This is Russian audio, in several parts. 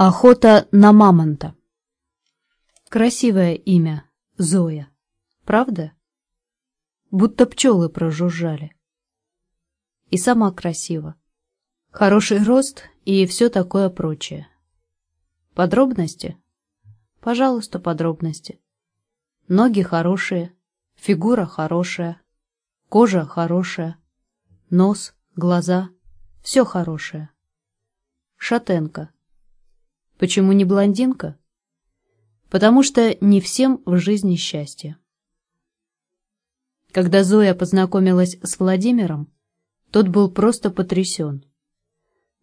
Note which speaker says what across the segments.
Speaker 1: Охота на мамонта. Красивое имя Зоя, правда? Будто пчелы прожужжали. И сама красива. Хороший рост и все такое прочее. Подробности? Пожалуйста, подробности. Ноги хорошие, фигура хорошая, кожа хорошая, нос, глаза, все хорошее. Шатенка Почему не блондинка? Потому что не всем в жизни счастье. Когда Зоя познакомилась с Владимиром, тот был просто потрясен.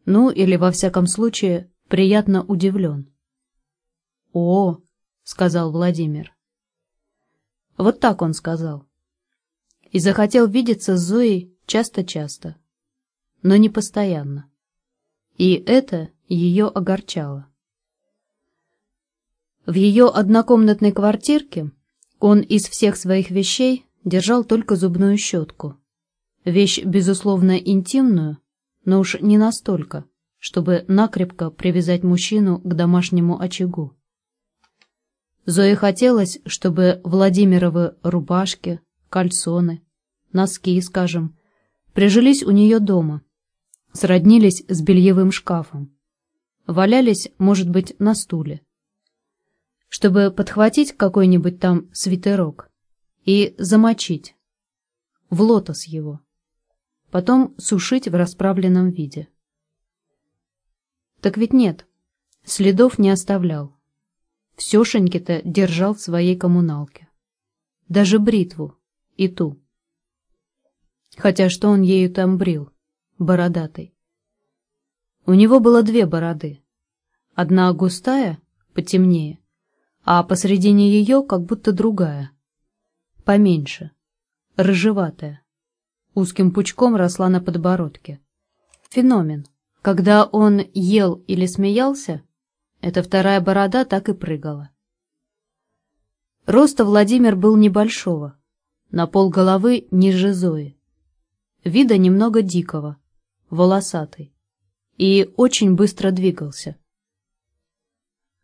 Speaker 1: Ну, или, во всяком случае, приятно удивлен. «О!» — сказал Владимир. Вот так он сказал. И захотел видеться с Зоей часто-часто, но не постоянно. И это ее огорчало. В ее однокомнатной квартирке он из всех своих вещей держал только зубную щетку. Вещь, безусловно, интимную, но уж не настолько, чтобы накрепко привязать мужчину к домашнему очагу. Зое хотелось, чтобы Владимировы рубашки, кальсоны, носки, скажем, прижились у нее дома, сроднились с бельевым шкафом, валялись, может быть, на стуле чтобы подхватить какой-нибудь там свитерок и замочить в лотос его, потом сушить в расправленном виде. Так ведь нет, следов не оставлял. Всешеньки-то держал в своей коммуналке. Даже бритву и ту. Хотя что он ею там брил, бородатый? У него было две бороды. Одна густая, потемнее, а посредине ее как будто другая. Поменьше, рыжеватая. Узким пучком росла на подбородке. Феномен. Когда он ел или смеялся, эта вторая борода так и прыгала. Роста Владимир был небольшого, на пол головы ниже Зои. Вида немного дикого, волосатый. И очень быстро двигался.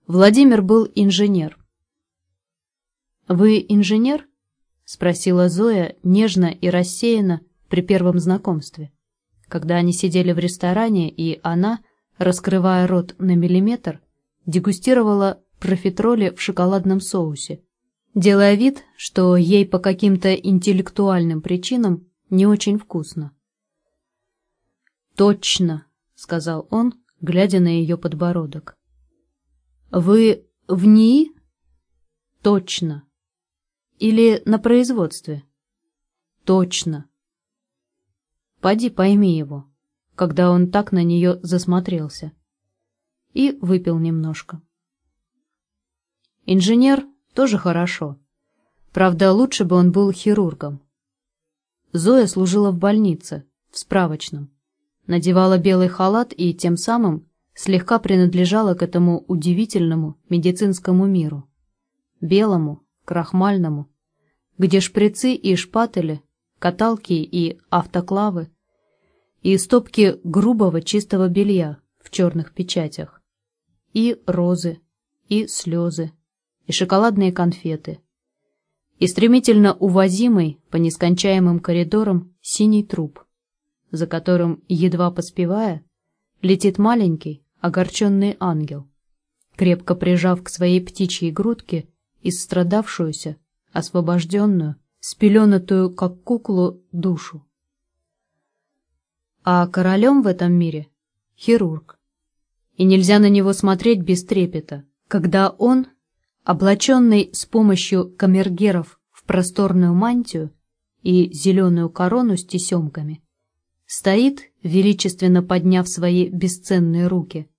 Speaker 1: Владимир был инженер. «Вы инженер?» — спросила Зоя нежно и рассеянно при первом знакомстве, когда они сидели в ресторане, и она, раскрывая рот на миллиметр, дегустировала профитроли в шоколадном соусе, делая вид, что ей по каким-то интеллектуальным причинам не очень вкусно. «Точно», — сказал он, глядя на ее подбородок. Вы в НИИ? Точно. Или на производстве? Точно. Поди пойми его, когда он так на нее засмотрелся. И выпил немножко. Инженер тоже хорошо. Правда, лучше бы он был хирургом. Зоя служила в больнице, в справочном. Надевала белый халат и тем самым слегка принадлежала к этому удивительному медицинскому миру. Белому, крахмальному, где шприцы и шпатели, каталки и автоклавы, и стопки грубого чистого белья в черных печатях, и розы, и слезы, и шоколадные конфеты, и стремительно увозимый по нескончаемым коридорам синий труп, за которым, едва поспевая, летит маленький, огорченный ангел, крепко прижав к своей птичьей грудке истрадавшуюся, освобожденную, спеленатую, как куклу, душу. А королем в этом мире — хирург. И нельзя на него смотреть без трепета, когда он, облаченный с помощью камергеров в просторную мантию и зеленую корону с тесемками, стоит, величественно подняв свои бесценные руки,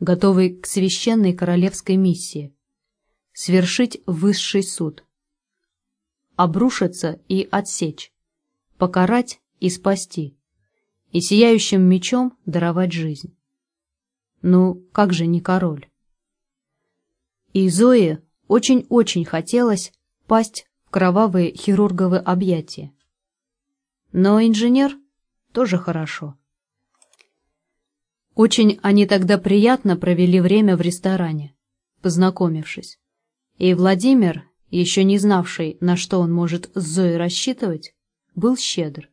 Speaker 1: готовый к священной королевской миссии — свершить высший суд, обрушиться и отсечь, покарать и спасти, и сияющим мечом даровать жизнь. Ну, как же не король? И Зое очень-очень хотелось пасть в кровавые хирурговые объятия. Но инженер тоже хорошо. Очень они тогда приятно провели время в ресторане, познакомившись. И Владимир, еще не знавший, на что он может с Зоей рассчитывать, был щедр.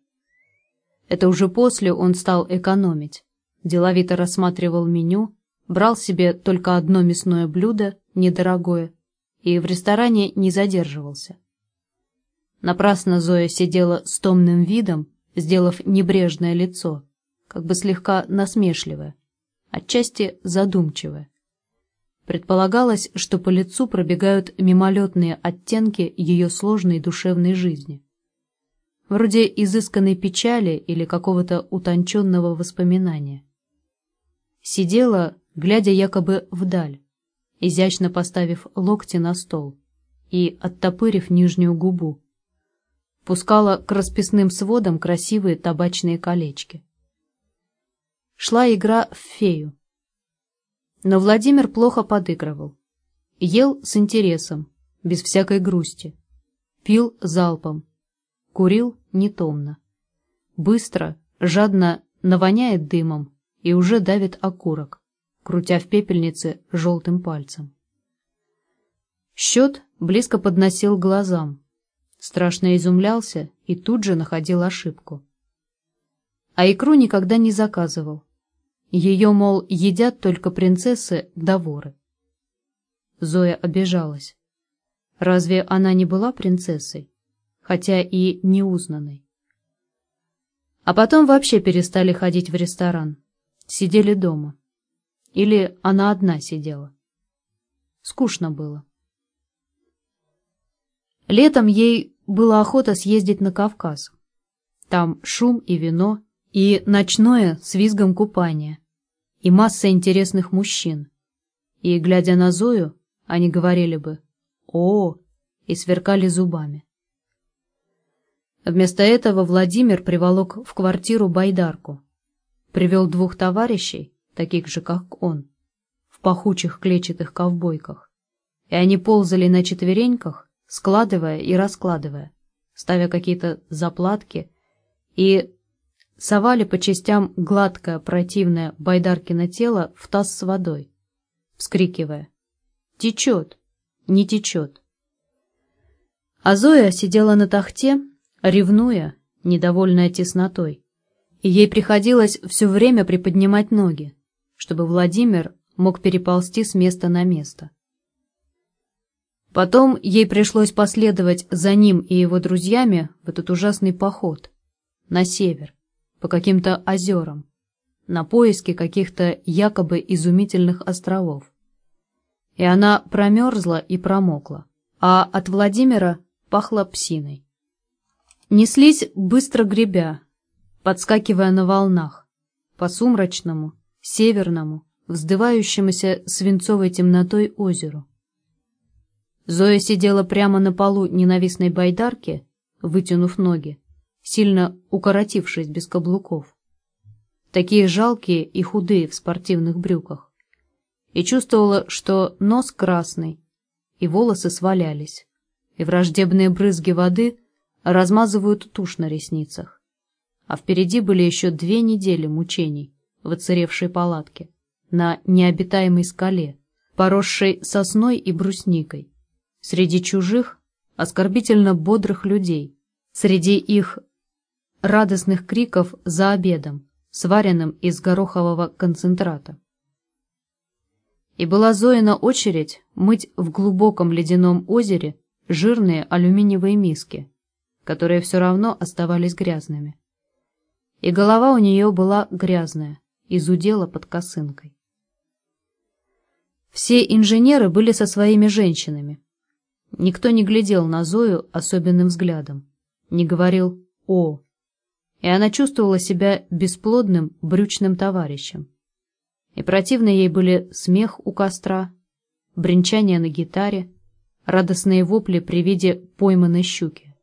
Speaker 1: Это уже после он стал экономить, деловито рассматривал меню, брал себе только одно мясное блюдо, недорогое, и в ресторане не задерживался. Напрасно Зоя сидела с томным видом, сделав небрежное лицо, как бы слегка насмешливое, отчасти задумчивое. Предполагалось, что по лицу пробегают мимолетные оттенки ее сложной душевной жизни. Вроде изысканной печали или какого-то утонченного воспоминания. Сидела, глядя якобы вдаль, изящно поставив локти на стол и оттопырив нижнюю губу, пускала к расписным сводам красивые табачные колечки. Шла игра в фею. Но Владимир плохо подыгрывал. Ел с интересом, без всякой грусти. Пил залпом. Курил нетомно. Быстро, жадно навоняет дымом и уже давит окурок, крутя в пепельнице желтым пальцем. Счет близко подносил глазам, страшно изумлялся и тут же находил ошибку. А икру никогда не заказывал. Ее, мол, едят только принцессы да воры. Зоя обижалась. Разве она не была принцессой, хотя и неузнанной? А потом вообще перестали ходить в ресторан, сидели дома. Или она одна сидела. Скучно было. Летом ей было охота съездить на Кавказ. Там шум и вино, и ночное с визгом купание, и масса интересных мужчин. И, глядя на Зою, они говорили бы «О!» и сверкали зубами. Вместо этого Владимир приволок в квартиру байдарку. Привел двух товарищей, таких же, как он, в пахучих клетчатых ковбойках. И они ползали на четвереньках, складывая и раскладывая, ставя какие-то заплатки и совали по частям гладкое противное Байдаркино тело в таз с водой, вскрикивая «Течет! Не течет!». А Зоя сидела на тахте, ревнуя, недовольная теснотой, и ей приходилось все время приподнимать ноги, чтобы Владимир мог переползти с места на место. Потом ей пришлось последовать за ним и его друзьями в этот ужасный поход на север, по каким-то озерам, на поиски каких-то якобы изумительных островов. И она промерзла и промокла, а от Владимира пахло псиной. Неслись быстро гребя, подскакивая на волнах, по сумрачному, северному, вздывающемуся свинцовой темнотой озеру. Зоя сидела прямо на полу ненавистной байдарки, вытянув ноги, сильно укоротившись без каблуков. Такие жалкие и худые в спортивных брюках. И чувствовала, что нос красный, и волосы свалялись, и враждебные брызги воды размазывают тушь на ресницах. А впереди были еще две недели мучений в оцаревшей палатке, на необитаемой скале, поросшей сосной и брусникой, среди чужих, оскорбительно бодрых людей, среди их радостных криков за обедом, сваренным из горохового концентрата. И была Зоина очередь мыть в глубоком ледяном озере жирные алюминиевые миски, которые все равно оставались грязными. И голова у нее была грязная, изудела под косынкой. Все инженеры были со своими женщинами, Никто не глядел на Зою особенным взглядом, не говорил «о», и она чувствовала себя бесплодным брючным товарищем. И противны ей были смех у костра, бренчание на гитаре, радостные вопли при виде пойманной щуки.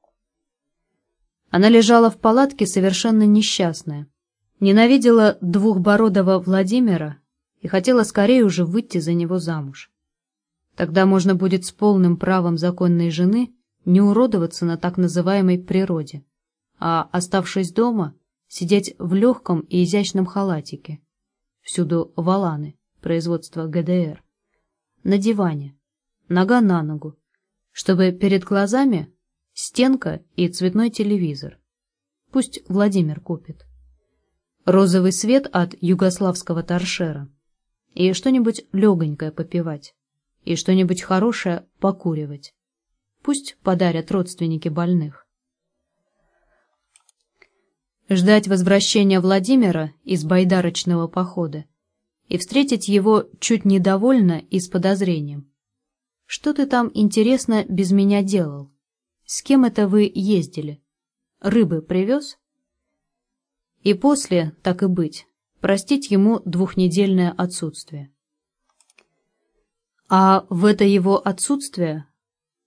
Speaker 1: Она лежала в палатке совершенно несчастная, ненавидела двухбородого Владимира и хотела скорее уже выйти за него замуж. Тогда можно будет с полным правом законной жены не уродоваться на так называемой природе, а, оставшись дома, сидеть в легком и изящном халатике, всюду валаны, производства ГДР. На диване, нога на ногу, чтобы перед глазами стенка и цветной телевизор. Пусть Владимир купит. Розовый свет от югославского торшера. И что-нибудь легонькое попивать. И что-нибудь хорошее покуривать. Пусть подарят родственники больных. Ждать возвращения Владимира из байдарочного похода и встретить его чуть недовольно и с подозрением. Что ты там, интересно, без меня делал? С кем это вы ездили? Рыбы привез? И после, так и быть, простить ему двухнедельное отсутствие. А в это его отсутствие,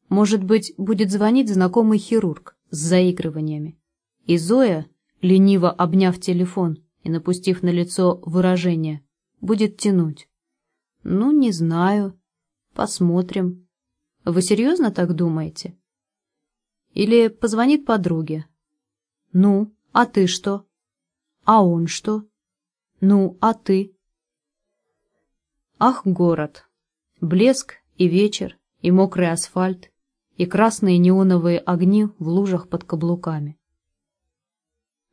Speaker 1: может быть, будет звонить знакомый хирург с заигрываниями. И Зоя, лениво обняв телефон и напустив на лицо выражение, будет тянуть. Ну, не знаю. Посмотрим. Вы серьезно так думаете? Или позвонит подруге. Ну, а ты что? А он что? Ну, а ты? Ах, город! Блеск и вечер, и мокрый асфальт, и красные неоновые огни в лужах под каблуками.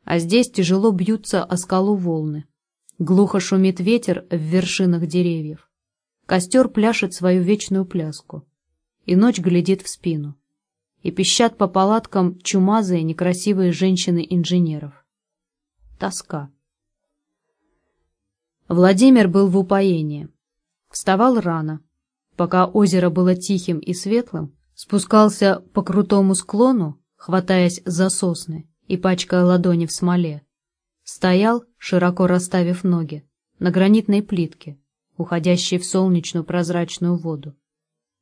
Speaker 1: А здесь тяжело бьются о скалу волны. Глухо шумит ветер в вершинах деревьев. Костер пляшет свою вечную пляску. И ночь глядит в спину. И пищат по палаткам чумазые некрасивые женщины-инженеров. Тоска. Владимир был в упоении. Вставал рано. Пока озеро было тихим и светлым, спускался по крутому склону, хватаясь за сосны, и пачкая ладони в смоле. Стоял, широко расставив ноги, на гранитной плитке, уходящей в солнечную прозрачную воду.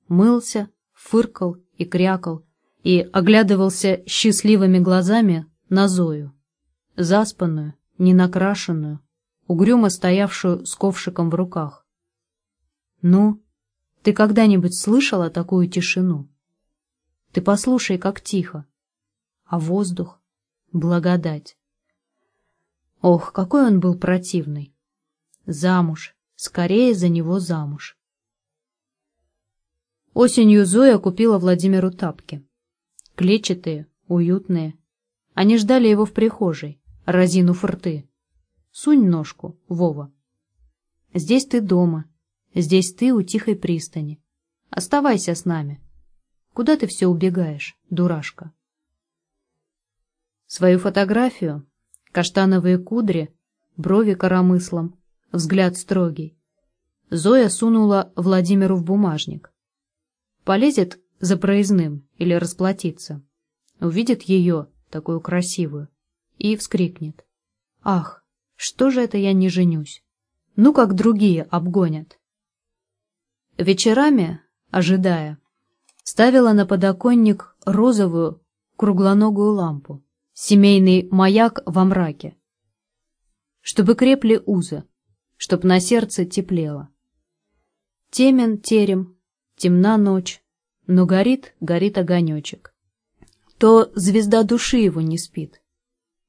Speaker 1: Мылся, фыркал и крякал, и оглядывался счастливыми глазами на Зою, заспанную, ненакрашенную, угрюмо стоявшую с ковшиком в руках. «Ну, ты когда-нибудь слышала такую тишину? Ты послушай, как тихо. А воздух? благодать. Ох, какой он был противный! Замуж, скорее за него замуж. Осенью Зоя купила Владимиру тапки. Клетчатые, уютные. Они ждали его в прихожей, разинув рты. Сунь ножку, Вова. Здесь ты дома, здесь ты у тихой пристани. Оставайся с нами. Куда ты все убегаешь, дурашка? Свою фотографию, каштановые кудри, брови коромыслом, взгляд строгий. Зоя сунула Владимиру в бумажник. Полезет за проездным или расплатиться. Увидит ее, такую красивую, и вскрикнет. «Ах, что же это я не женюсь? Ну, как другие обгонят!» Вечерами, ожидая, ставила на подоконник розовую круглоногую лампу семейный маяк во мраке. Чтобы крепли узы, чтоб на сердце теплело. Темен терем, темна ночь, но горит, горит огонечек. То звезда души его не спит.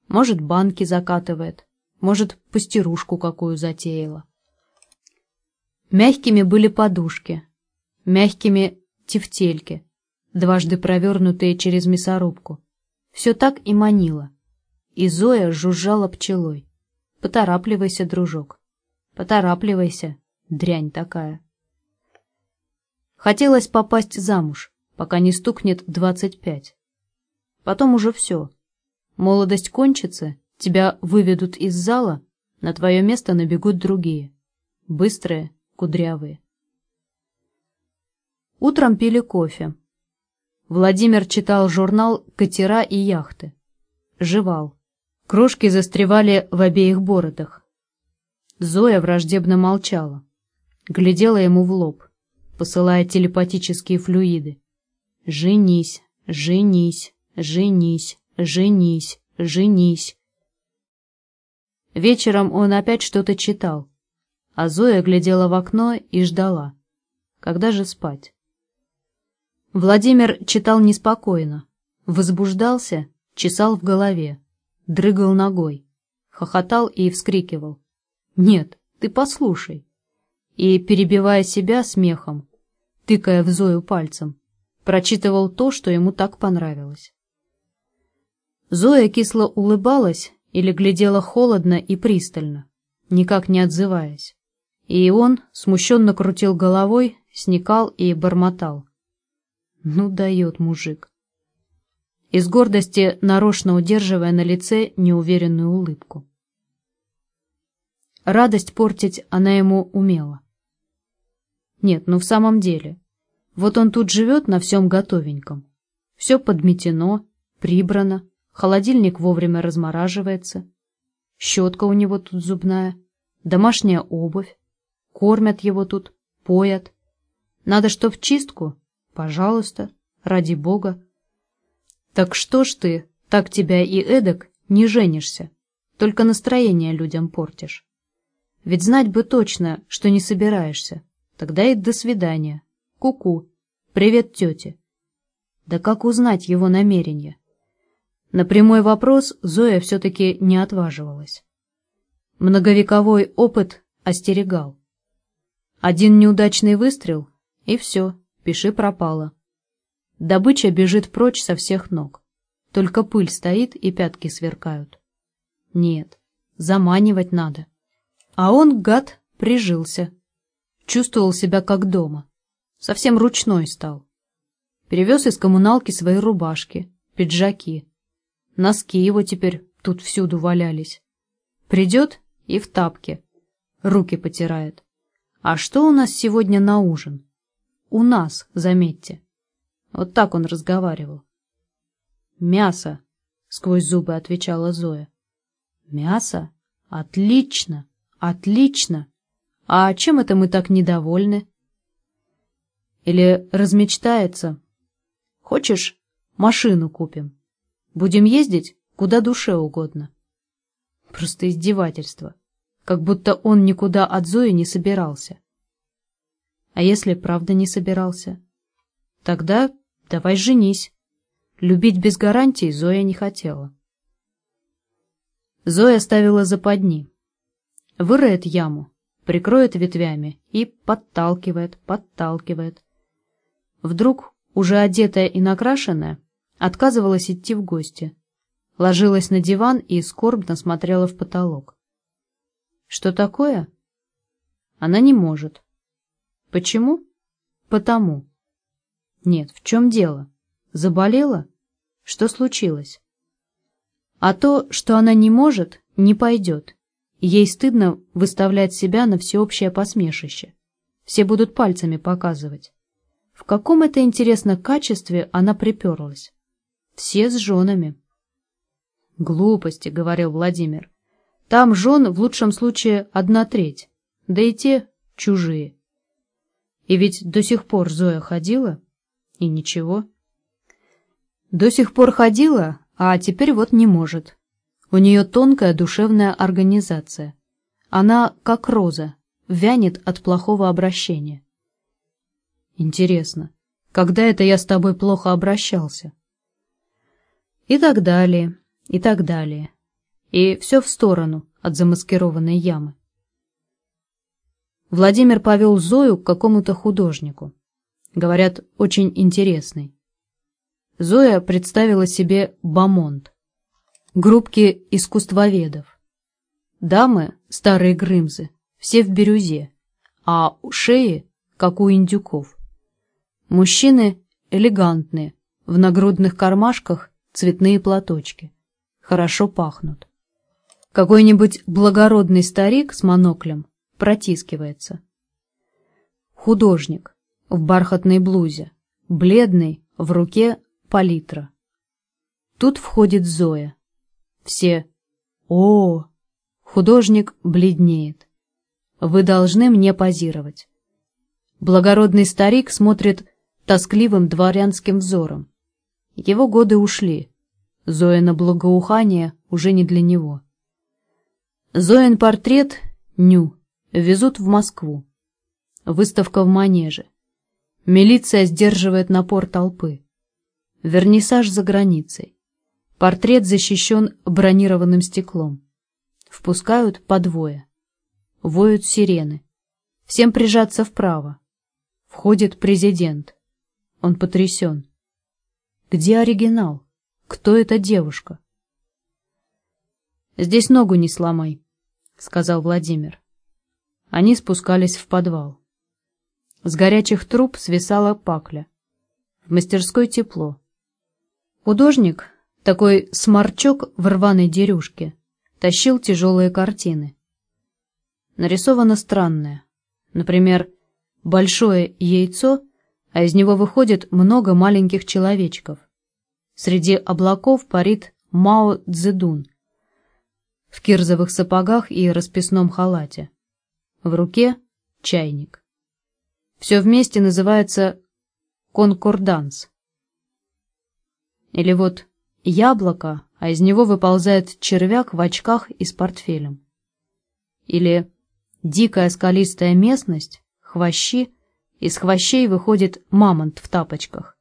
Speaker 1: Может, банки закатывает, может, пастерушку какую затеяла. Мягкими были подушки, мягкими тефтельки, дважды провернутые через мясорубку. Все так и манило. И Зоя жужжала пчелой. «Поторапливайся, дружок. Поторапливайся, дрянь такая». Хотелось попасть замуж, пока не стукнет двадцать пять. Потом уже все. Молодость кончится, тебя выведут из зала, на твое место набегут другие. Быстрые, кудрявые. Утром пили кофе. Владимир читал журнал «Катера и яхты». Жевал. Крошки застревали в обеих бородах. Зоя враждебно молчала. Глядела ему в лоб, посылая телепатические флюиды. «Женись, женись, женись, женись, женись». Вечером он опять что-то читал, а Зоя глядела в окно и ждала. Когда же спать? Владимир читал неспокойно, возбуждался, чесал в голове, дрыгал ногой, хохотал и вскрикивал. Нет, Ты послушай. И, перебивая себя смехом, тыкая в Зою пальцем, прочитывал то, что ему так понравилось. Зоя кисло улыбалась или глядела холодно и пристально, никак не отзываясь. И он смущенно крутил головой, сникал и бормотал. Ну, дает мужик. Из гордости нарочно удерживая на лице неуверенную улыбку. Радость портить она ему умела. Нет, ну в самом деле. Вот он тут живет на всем готовеньком. Все подметено, прибрано, холодильник вовремя размораживается, щетка у него тут зубная, домашняя обувь, кормят его тут, поят. Надо что в чистку? Пожалуйста, ради бога. Так что ж ты, так тебя и эдак, не женишься, только настроение людям портишь. Ведь знать бы точно, что не собираешься. Тогда и до свидания. Ку-ку. Привет тете. Да как узнать его намерение? На прямой вопрос Зоя все-таки не отваживалась. Многовековой опыт остерегал. Один неудачный выстрел, и все, пиши пропало. Добыча бежит прочь со всех ног. Только пыль стоит и пятки сверкают. Нет, заманивать надо. А он, гад, прижился. Чувствовал себя как дома. Совсем ручной стал. Перевез из коммуналки свои рубашки, пиджаки. Носки его теперь тут всюду валялись. Придет и в тапке. Руки потирает. А что у нас сегодня на ужин? У нас, заметьте. Вот так он разговаривал. «Мясо», — сквозь зубы отвечала Зоя. «Мясо? Отлично!» Отлично. А чем это мы так недовольны? Или размечтается? Хочешь, машину купим? Будем ездить, куда душе угодно. Просто издевательство. Как будто он никуда от Зои не собирался. А если правда не собирался? Тогда давай женись. Любить без гарантий Зоя не хотела. Зоя ставила западни выроет яму, прикроет ветвями и подталкивает, подталкивает. Вдруг, уже одетая и накрашенная, отказывалась идти в гости, ложилась на диван и скорбно смотрела в потолок. Что такое? Она не может. Почему? Потому. Нет, в чем дело? Заболела? Что случилось? А то, что она не может, не пойдет, Ей стыдно выставлять себя на всеобщее посмешище. Все будут пальцами показывать. В каком это, интересно, качестве она приперлась? Все с женами. «Глупости», — говорил Владимир. «Там жен в лучшем случае одна треть, да и те чужие». И ведь до сих пор Зоя ходила, и ничего. До сих пор ходила, а теперь вот не может. У нее тонкая душевная организация. Она, как роза, вянет от плохого обращения. Интересно, когда это я с тобой плохо обращался? И так далее, и так далее. И все в сторону от замаскированной ямы. Владимир повел Зою к какому-то художнику. Говорят, очень интересный. Зоя представила себе Бамонт группки искусствоведов. Дамы, старые грымзы, все в бирюзе, а шеи, как у индюков. Мужчины элегантные, в нагрудных кармашках цветные платочки. Хорошо пахнут. Какой-нибудь благородный старик с моноклем протискивается. Художник в бархатной блузе, бледный, в руке палитра. Тут входит Зоя. Все «О!» Художник бледнеет. «Вы должны мне позировать». Благородный старик смотрит тоскливым дворянским взором. Его годы ушли. Зоина благоухание уже не для него. Зоин портрет «Ню» везут в Москву. Выставка в Манеже. Милиция сдерживает напор толпы. Вернисаж за границей. Портрет защищен бронированным стеклом. Впускают по двое. воют сирены. Всем прижаться вправо. Входит президент. Он потрясен. Где оригинал? Кто эта девушка? «Здесь ногу не сломай», — сказал Владимир. Они спускались в подвал. С горячих труб свисала пакля. В мастерской тепло. Художник, такой сморчок в рваной дерюшке, тащил тяжелые картины. Нарисовано странное. Например, большое яйцо, а из него выходит много маленьких человечков. Среди облаков парит Мао Цзэдун в кирзовых сапогах и расписном халате. В руке чайник. Все вместе называется конкорданс. Или вот яблоко, а из него выползает червяк в очках и с портфелем. Или дикая скалистая местность, хвощи, из хвощей выходит мамонт в тапочках.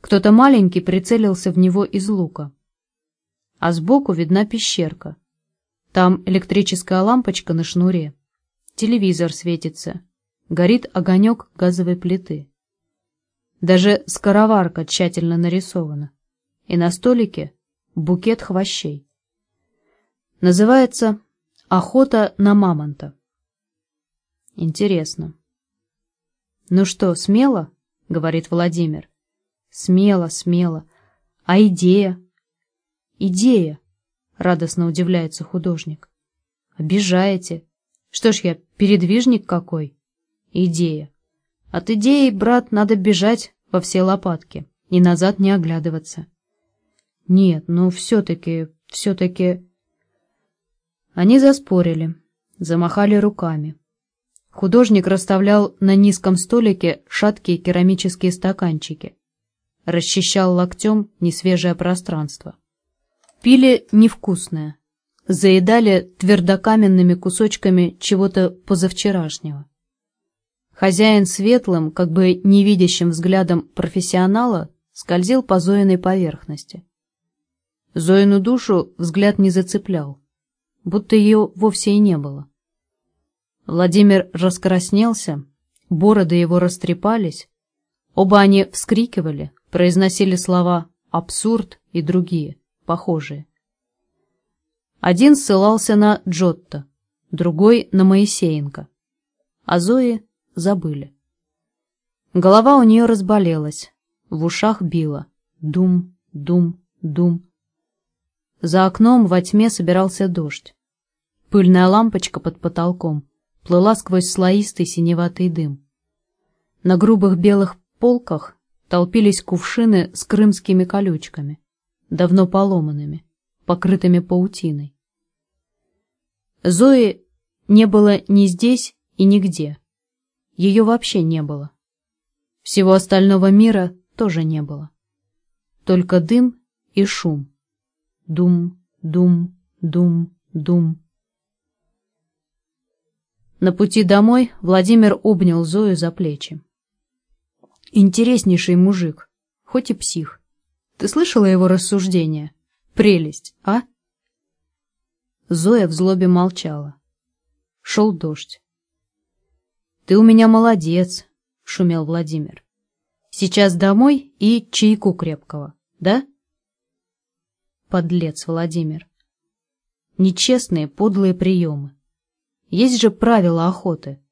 Speaker 1: Кто-то маленький прицелился в него из лука. А сбоку видна пещерка. Там электрическая лампочка на шнуре. Телевизор светится. Горит огонек газовой плиты. Даже скороварка тщательно нарисована. И на столике букет хвощей. Называется «Охота на мамонта». Интересно. «Ну что, смело?» — говорит Владимир. «Смело, смело. А идея?» «Идея!» — радостно удивляется художник. «Обижаете. Что ж я, передвижник какой?» «Идея. От идеи, брат, надо бежать во все лопатки и назад не оглядываться. Нет, ну все-таки, все-таки... Они заспорили, замахали руками. Художник расставлял на низком столике шаткие керамические стаканчики. Расчищал локтем несвежее пространство. Пили невкусное. Заедали твердокаменными кусочками чего-то позавчерашнего. Хозяин светлым, как бы невидящим взглядом профессионала, скользил по Зоиной поверхности. Зоину душу взгляд не зацеплял, будто ее вовсе и не было. Владимир раскраснелся, бороды его растрепались, оба они вскрикивали, произносили слова «абсурд» и другие, похожие. Один ссылался на Джотто, другой — на Моисеенко, а Зои забыли. Голова у нее разболелась, в ушах била. Дум, дум, дум. За окном во тьме собирался дождь. Пыльная лампочка под потолком плыла сквозь слоистый синеватый дым. На грубых белых полках толпились кувшины с крымскими колючками, давно поломанными, покрытыми паутиной. Зои не было ни здесь и нигде. Ее вообще не было. Всего остального мира тоже не было. Только дым и шум. Дум, дум, дум, дум. На пути домой Владимир обнял Зою за плечи. Интереснейший мужик, хоть и псих. Ты слышала его рассуждения? Прелесть, а? Зоя в злобе молчала. Шел дождь. «Ты у меня молодец», — шумел Владимир. «Сейчас домой и чайку крепкого, да?» Подлец Владимир. Нечестные, подлые приемы. Есть же правила охоты.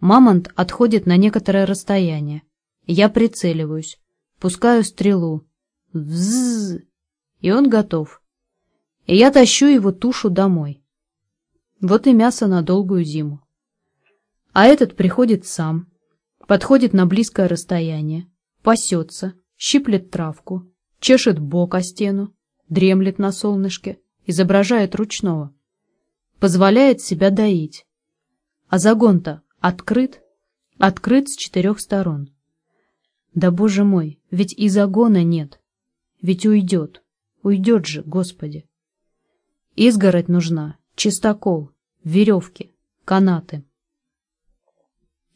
Speaker 1: Мамонт отходит на некоторое расстояние. Я прицеливаюсь, пускаю стрелу. Вззз, и он готов. И я тащу его тушу домой. Вот и мясо на долгую зиму. А этот приходит сам, подходит на близкое расстояние, пасется, щиплет травку, чешет бок о стену, дремлет на солнышке, изображает ручного. Позволяет себя доить. А загон-то открыт, открыт с четырех сторон. Да, боже мой, ведь и загона нет. Ведь уйдет, уйдет же, Господи. Изгородь нужна, чистокол, веревки, канаты.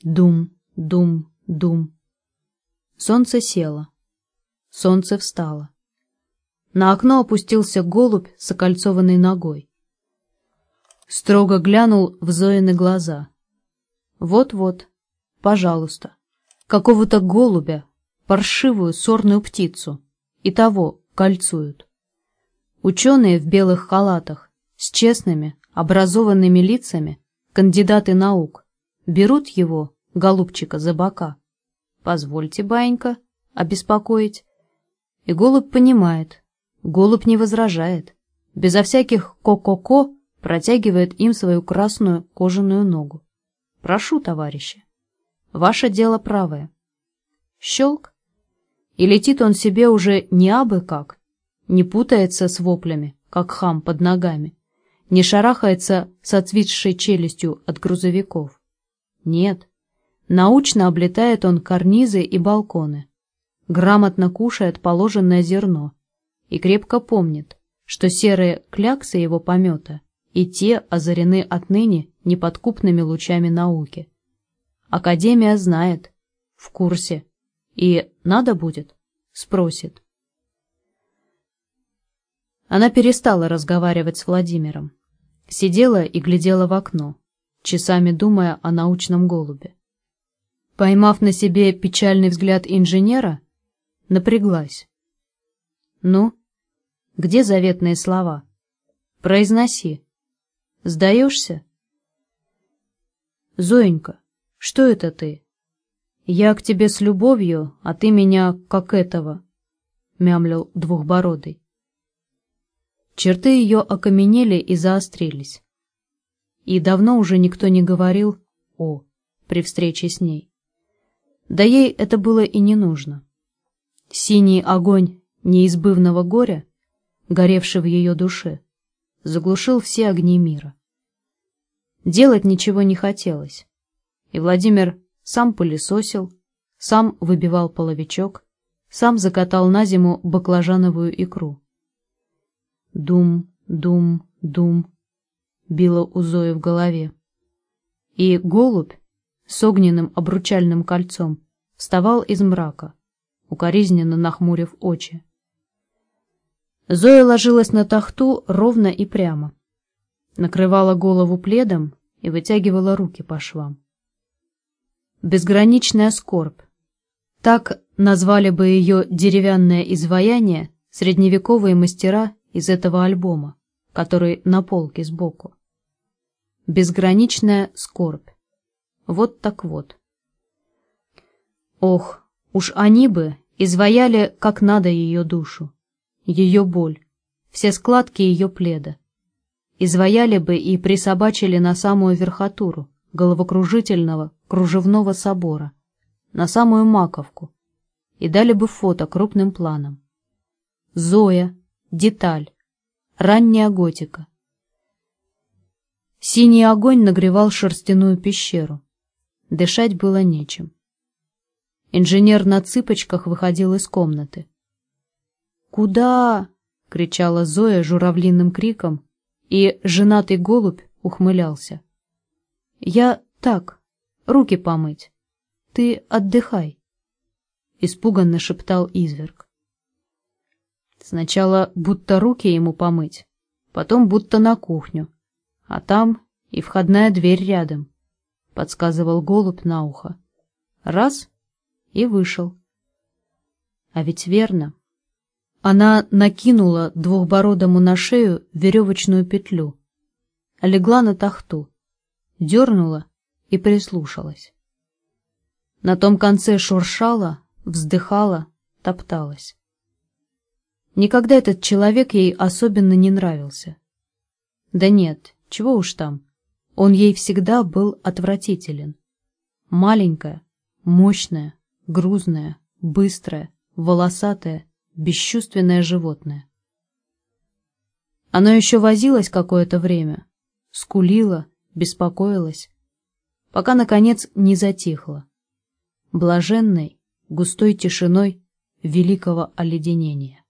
Speaker 1: Дум, дум, дум. Солнце село. Солнце встало. На окно опустился голубь с окольцованной ногой. строго глянул в Зоины глаза. Вот-вот, пожалуйста, какого-то голубя, паршивую сорную птицу, и того кольцуют. Ученые в белых халатах, с честными, образованными лицами, кандидаты наук, берут его, голубчика, за бока. Позвольте, баинька, обеспокоить. И голубь понимает, голубь не возражает, безо всяких ко-ко-ко протягивает им свою красную кожаную ногу. Прошу, товарищи, ваше дело правое. Щелк, и летит он себе уже не абы как, не путается с воплями, как хам под ногами, не шарахается с отвисшей челюстью от грузовиков. Нет, научно облетает он карнизы и балконы, грамотно кушает положенное зерно и крепко помнит, что серые кляксы его помета и те озарены отныне неподкупными лучами науки. Академия знает, в курсе, и надо будет, спросит. Она перестала разговаривать с Владимиром. Сидела и глядела в окно, часами думая о научном голубе. Поймав на себе печальный взгляд инженера, напряглась. «Ну, где заветные слова? Произноси. Сдаешься?» «Зоенька, что это ты? Я к тебе с любовью, а ты меня как этого», — мямлил двухбородый. Черты ее окаменели и заострились. И давно уже никто не говорил «о» при встрече с ней. Да ей это было и не нужно. Синий огонь неизбывного горя, горевший в ее душе, заглушил все огни мира. Делать ничего не хотелось, и Владимир сам пылесосил, сам выбивал половичок, сам закатал на зиму баклажановую икру. Дум, дум, дум, било у Зои в голове. И голубь с огненным обручальным кольцом вставал из мрака, укоризненно нахмурив очи. Зоя ложилась на тахту ровно и прямо, накрывала голову пледом и вытягивала руки по швам. Безграничная скорбь. Так назвали бы ее деревянное изваяние средневековые мастера из этого альбома, который на полке сбоку. Безграничная скорбь. Вот так вот. Ох, уж они бы изваяли как надо ее душу, ее боль, все складки ее пледа. Изваяли бы и присобачили на самую верхотуру головокружительного кружевного собора, на самую маковку, и дали бы фото крупным планом. Зоя, Деталь. Ранняя готика. Синий огонь нагревал шерстяную пещеру. Дышать было нечем. Инженер на цыпочках выходил из комнаты. «Куда?» — кричала Зоя журавлиным криком, и женатый голубь ухмылялся. «Я так, руки помыть. Ты отдыхай», — испуганно шептал изверг. Сначала будто руки ему помыть, потом будто на кухню, а там и входная дверь рядом, — подсказывал голубь на ухо. Раз — и вышел. А ведь верно. Она накинула двухбородому на шею веревочную петлю, легла на тахту, дернула и прислушалась. На том конце шуршала, вздыхала, топталась. Никогда этот человек ей особенно не нравился. Да нет, чего уж там. Он ей всегда был отвратителен. Маленькая, мощная, грузная, быстрая, волосатая, бесчувственное животное. Оно еще возилось какое-то время, скулило, беспокоилось, пока, наконец, не затихло, блаженной, густой тишиной великого оледенения.